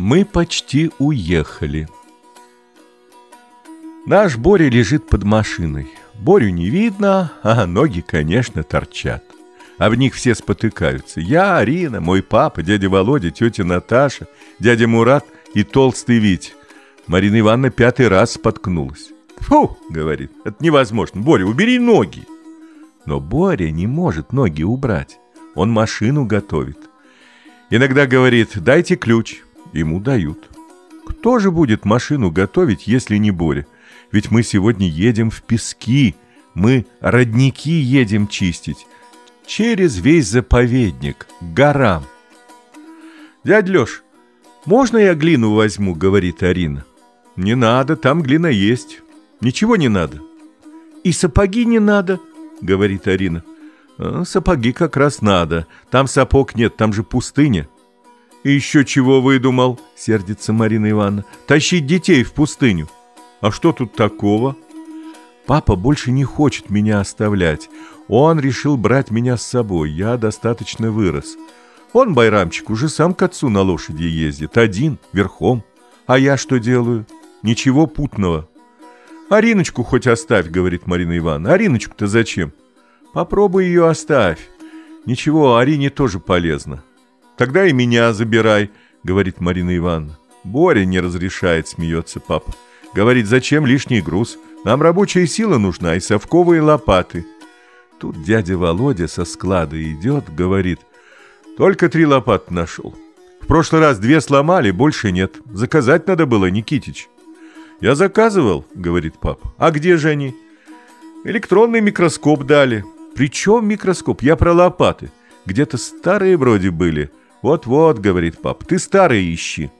Мы почти уехали. Наш Боря лежит под машиной. Борю не видно, а ноги, конечно, торчат. Об них все спотыкаются. Я, Арина, мой папа, дядя Володя, тетя Наташа, дядя Мурат и толстый Вить. Марина Ивановна пятый раз споткнулась. «Фу!» — говорит. «Это невозможно. Боря, убери ноги!» Но Боря не может ноги убрать. Он машину готовит. Иногда говорит «дайте ключ». Ему дают. Кто же будет машину готовить, если не Боря? Ведь мы сегодня едем в пески, мы родники едем чистить. Через весь заповедник, к горам. «Дядь Леш, можно я глину возьму?» — говорит Арина. «Не надо, там глина есть. Ничего не надо». «И сапоги не надо?» — говорит Арина. «А, «Сапоги как раз надо. Там сапог нет, там же пустыня». «И еще чего выдумал?» — сердится Марина Ивановна. «Тащить детей в пустыню». «А что тут такого?» «Папа больше не хочет меня оставлять. Он решил брать меня с собой. Я достаточно вырос. Он, Байрамчик, уже сам к отцу на лошади ездит. Один, верхом. А я что делаю? Ничего путного». «Ариночку хоть оставь», — говорит Марина Ивановна. «Ариночку-то зачем?» «Попробуй ее оставь. Ничего, Арине тоже полезно». Тогда и меня забирай, говорит Марина Ивановна. Боря не разрешает, смеется папа. Говорит, зачем лишний груз? Нам рабочая сила нужна и совковые лопаты. Тут дядя Володя со склада идет, говорит, только три лопаты нашел. В прошлый раз две сломали, больше нет. Заказать надо было, Никитич. Я заказывал, говорит папа. А где же они? Электронный микроскоп дали. Причем микроскоп? Я про лопаты. Где-то старые вроде были. «Вот-вот», — говорит папа, — «ты старый ищи».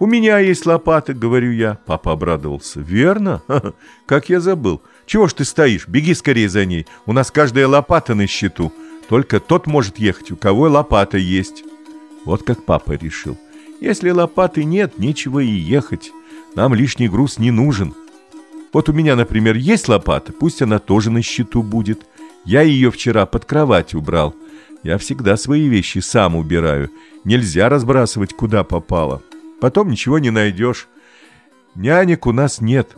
«У меня есть лопаты», — говорю я. Папа обрадовался. «Верно? Как я забыл. Чего ж ты стоишь? Беги скорее за ней. У нас каждая лопата на счету. Только тот может ехать, у кого лопата есть». Вот как папа решил. Если лопаты нет, нечего и ехать. Нам лишний груз не нужен. Вот у меня, например, есть лопата, пусть она тоже на счету будет. Я ее вчера под кровать убрал. Я всегда свои вещи сам убираю. Нельзя разбрасывать куда попало. Потом ничего не найдешь. Нянек у нас нет.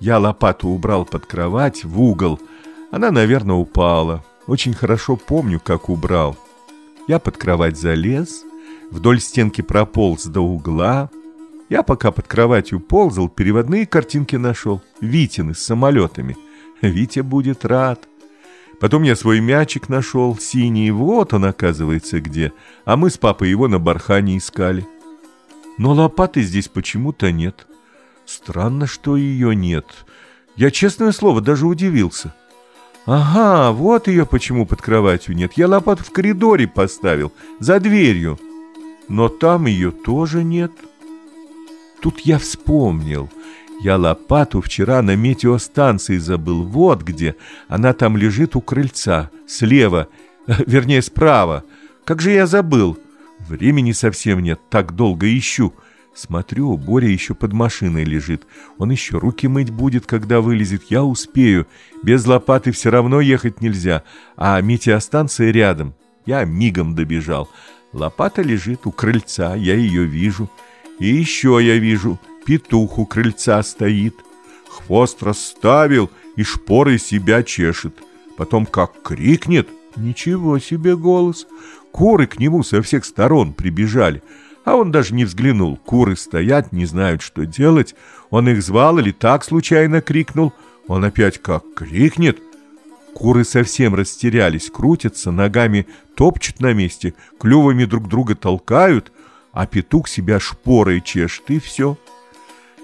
Я лопату убрал под кровать, в угол. Она, наверное, упала. Очень хорошо помню, как убрал. Я под кровать залез, вдоль стенки прополз до угла. Я пока под кроватью ползал, переводные картинки нашел. Витины с самолетами. Витя будет рад. Потом я свой мячик нашел, синий, вот он, оказывается, где. А мы с папой его на бархане искали. Но лопаты здесь почему-то нет. Странно, что ее нет. Я, честное слово, даже удивился. Ага, вот ее почему под кроватью нет. Я лопату в коридоре поставил, за дверью. Но там ее тоже нет. Тут я вспомнил. Я лопату вчера на метеостанции забыл. Вот где. Она там лежит у крыльца. Слева. Вернее, справа. Как же я забыл? Времени совсем нет. Так долго ищу. Смотрю, Боря еще под машиной лежит. Он еще руки мыть будет, когда вылезет. Я успею. Без лопаты все равно ехать нельзя. А метеостанция рядом. Я мигом добежал. Лопата лежит у крыльца. Я ее вижу. И еще я вижу петух у крыльца стоит. Хвост расставил и шпорой себя чешет. Потом как крикнет, ничего себе голос. Куры к нему со всех сторон прибежали. А он даже не взглянул. Куры стоят, не знают, что делать. Он их звал или так случайно крикнул. Он опять как крикнет. Куры совсем растерялись, крутятся, ногами топчут на месте, клювами друг друга толкают, а петух себя шпорой чешет, и все.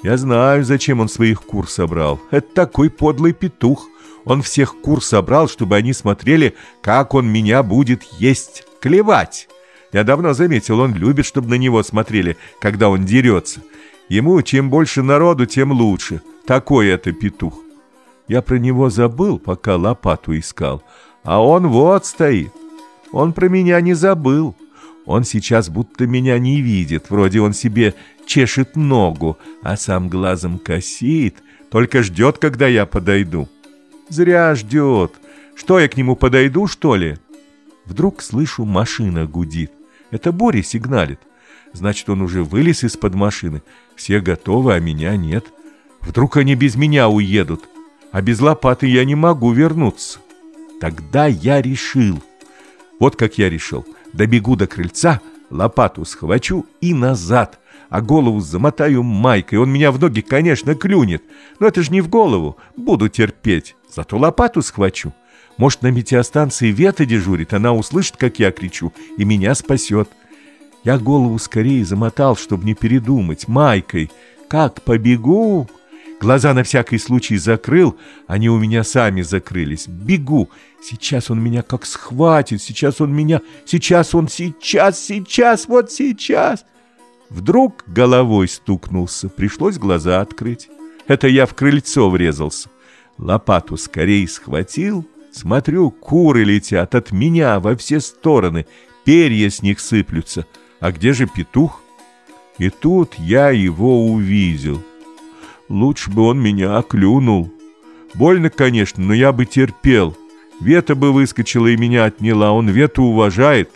Я знаю, зачем он своих кур собрал. Это такой подлый петух. Он всех кур собрал, чтобы они смотрели, как он меня будет есть, клевать. Я давно заметил, он любит, чтобы на него смотрели, когда он дерется. Ему чем больше народу, тем лучше. Такой это петух. Я про него забыл, пока лопату искал. А он вот стоит. Он про меня не забыл. Он сейчас будто меня не видит, вроде он себе чешет ногу, а сам глазом косит, только ждет, когда я подойду. Зря ждет. Что, я к нему подойду, что ли? Вдруг слышу, машина гудит. Это Боря сигналит. Значит, он уже вылез из-под машины. Все готовы, а меня нет. Вдруг они без меня уедут, а без лопаты я не могу вернуться. Тогда я решил. Вот как я решил. Добегу до крыльца, лопату схвачу и назад, а голову замотаю майкой. Он меня в ноги, конечно, клюнет, но это же не в голову. Буду терпеть, зато лопату схвачу. Может, на метеостанции Вета дежурит, она услышит, как я кричу, и меня спасет. Я голову скорее замотал, чтобы не передумать, майкой. Как побегу... Глаза на всякий случай закрыл, они у меня сами закрылись. Бегу. Сейчас он меня как схватит, сейчас он меня... Сейчас он, сейчас, сейчас, вот сейчас. Вдруг головой стукнулся, пришлось глаза открыть. Это я в крыльцо врезался. Лопату скорее схватил. Смотрю, куры летят от меня во все стороны, перья с них сыплются. А где же петух? И тут я его увидел. Лучше бы он меня оклюнул. Больно, конечно, но я бы терпел. Вета бы выскочила и меня отняла, он Вету уважает.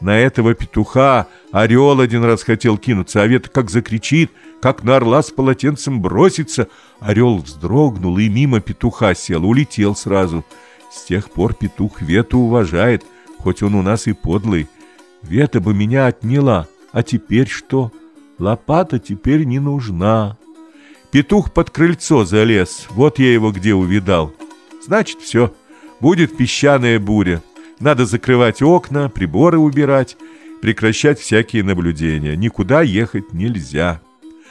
На этого петуха орел один раз хотел кинуться, а Вета как закричит, как на орла с полотенцем бросится. Орел вздрогнул и мимо петуха сел, улетел сразу. С тех пор петух Вету уважает, хоть он у нас и подлый. Вета бы меня отняла, а теперь что? Лопата теперь не нужна. Петух под крыльцо залез, вот я его где увидал. Значит, все, будет песчаная буря. Надо закрывать окна, приборы убирать, прекращать всякие наблюдения. Никуда ехать нельзя.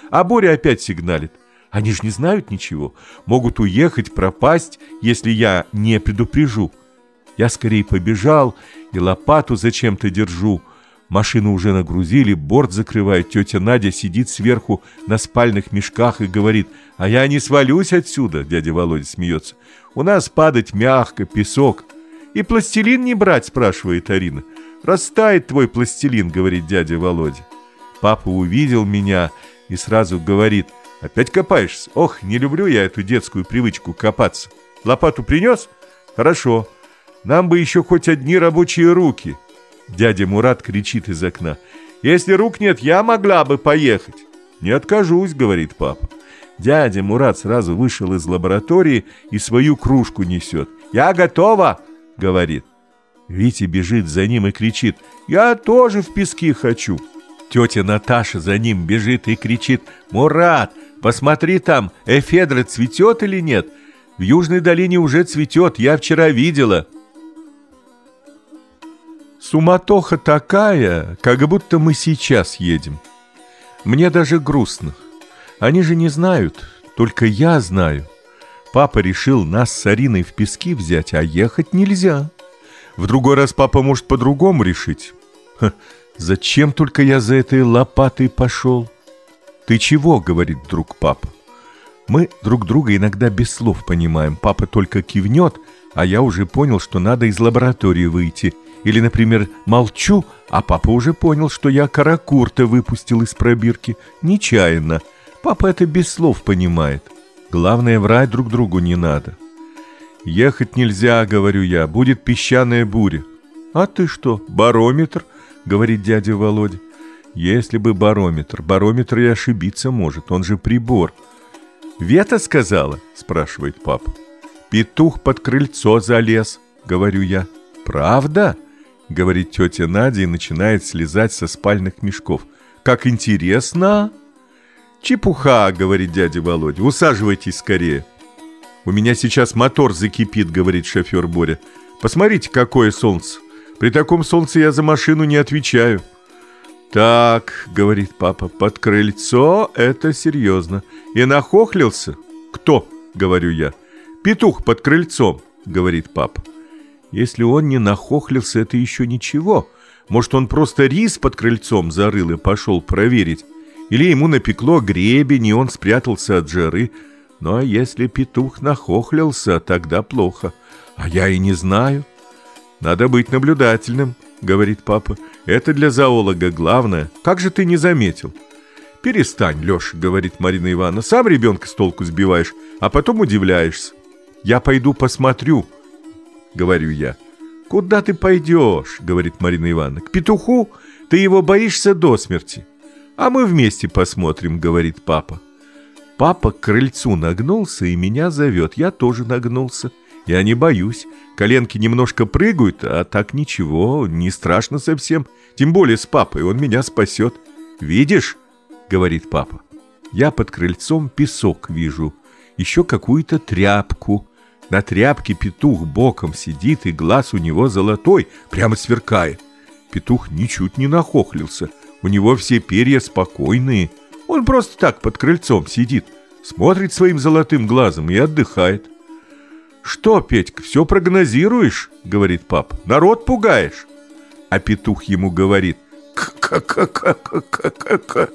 А буря опять сигналит. Они же не знают ничего. Могут уехать, пропасть, если я не предупрежу. Я скорее побежал и лопату зачем-то держу. Машину уже нагрузили, борт закрывает. Тетя Надя сидит сверху на спальных мешках и говорит, «А я не свалюсь отсюда», — дядя Володя смеется. «У нас падать мягко, песок». «И пластилин не брать?» — спрашивает Арина. «Растает твой пластилин», — говорит дядя Володя. Папа увидел меня и сразу говорит, «Опять копаешься? Ох, не люблю я эту детскую привычку копаться. Лопату принес? Хорошо. Нам бы еще хоть одни рабочие руки». Дядя Мурат кричит из окна. «Если рук нет, я могла бы поехать». «Не откажусь», — говорит папа. Дядя Мурат сразу вышел из лаборатории и свою кружку несет. «Я готова!» — говорит. Витя бежит за ним и кричит. «Я тоже в пески хочу!» Тетя Наташа за ним бежит и кричит. «Мурат, посмотри там, эфедра цветет или нет? В Южной долине уже цветет, я вчера видела!» Суматоха такая, как будто мы сейчас едем. Мне даже грустно. Они же не знают, только я знаю. Папа решил нас с Ариной в пески взять, а ехать нельзя. В другой раз папа может по-другому решить. Ха, зачем только я за этой лопатой пошел? Ты чего, говорит друг папа. Мы друг друга иногда без слов понимаем. Папа только кивнет, а я уже понял, что надо из лаборатории выйти – или, например, молчу, а папа уже понял, что я каракурта выпустил из пробирки. Нечаянно. Папа это без слов понимает. Главное, врать друг другу не надо. «Ехать нельзя», — говорю я, — «будет песчаная буря». «А ты что, барометр?» — говорит дядя Володя. «Если бы барометр. Барометр и ошибиться может, он же прибор». «Вета сказала?» — спрашивает папа. «Петух под крыльцо залез», — говорю я. «Правда?» — говорит тетя Надя и начинает слезать со спальных мешков. «Как интересно!» «Чепуха!» — говорит дядя Володя. «Усаживайтесь скорее!» «У меня сейчас мотор закипит», — говорит шофер Боря. «Посмотрите, какое солнце! При таком солнце я за машину не отвечаю». «Так», — говорит папа, — «под крыльцо это серьезно». «И нахохлился?» «Кто?» — говорю я. «Петух под крыльцом», — говорит папа. Если он не нахохлился, это еще ничего. Может, он просто рис под крыльцом зарыл и пошел проверить. Или ему напекло гребень, и он спрятался от жары. А если петух нахохлился, тогда плохо. А я и не знаю. Надо быть наблюдательным, говорит папа. Это для зоолога главное. Как же ты не заметил? Перестань, Леша, говорит Марина Ивановна. Сам ребенка с толку сбиваешь, а потом удивляешься. Я пойду посмотрю, — говорю я. «Куда ты пойдешь?» — говорит Марина Ивановна. «К петуху? Ты его боишься до смерти. А мы вместе посмотрим, говорит папа. Папа к крыльцу нагнулся и меня зовет. Я тоже нагнулся. Я не боюсь. Коленки немножко прыгают, а так ничего, не страшно совсем. Тем более с папой, он меня спасет. Видишь, говорит папа. Я под крыльцом песок вижу, еще какую-то тряпку. На тряпке петух боком сидит, и глаз у него золотой, прямо сверкает. Петух ничуть не нахохлился, у него все перья спокойные. Он просто так под крыльцом сидит, смотрит своим золотым глазом и отдыхает. «Что, Петька, все прогнозируешь?» — говорит папа. «Народ пугаешь?» А петух ему говорит. «Ка-ка-ка-ка-ка-ка-ка».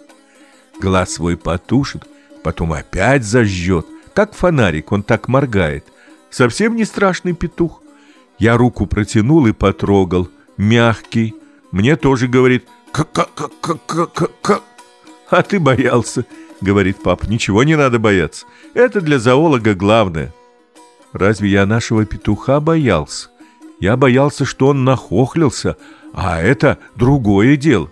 Глаз свой потушит, потом опять зажжет. Как фонарик, он так моргает. Совсем не страшный петух. Я руку протянул и потрогал. Мягкий. Мне тоже говорит «ка-ка-ка-ка-ка-ка». А ты боялся, говорит папа. Ничего не надо бояться. Это для зоолога главное. Разве я нашего петуха боялся? Я боялся, что он нахохлился, а это другое дело.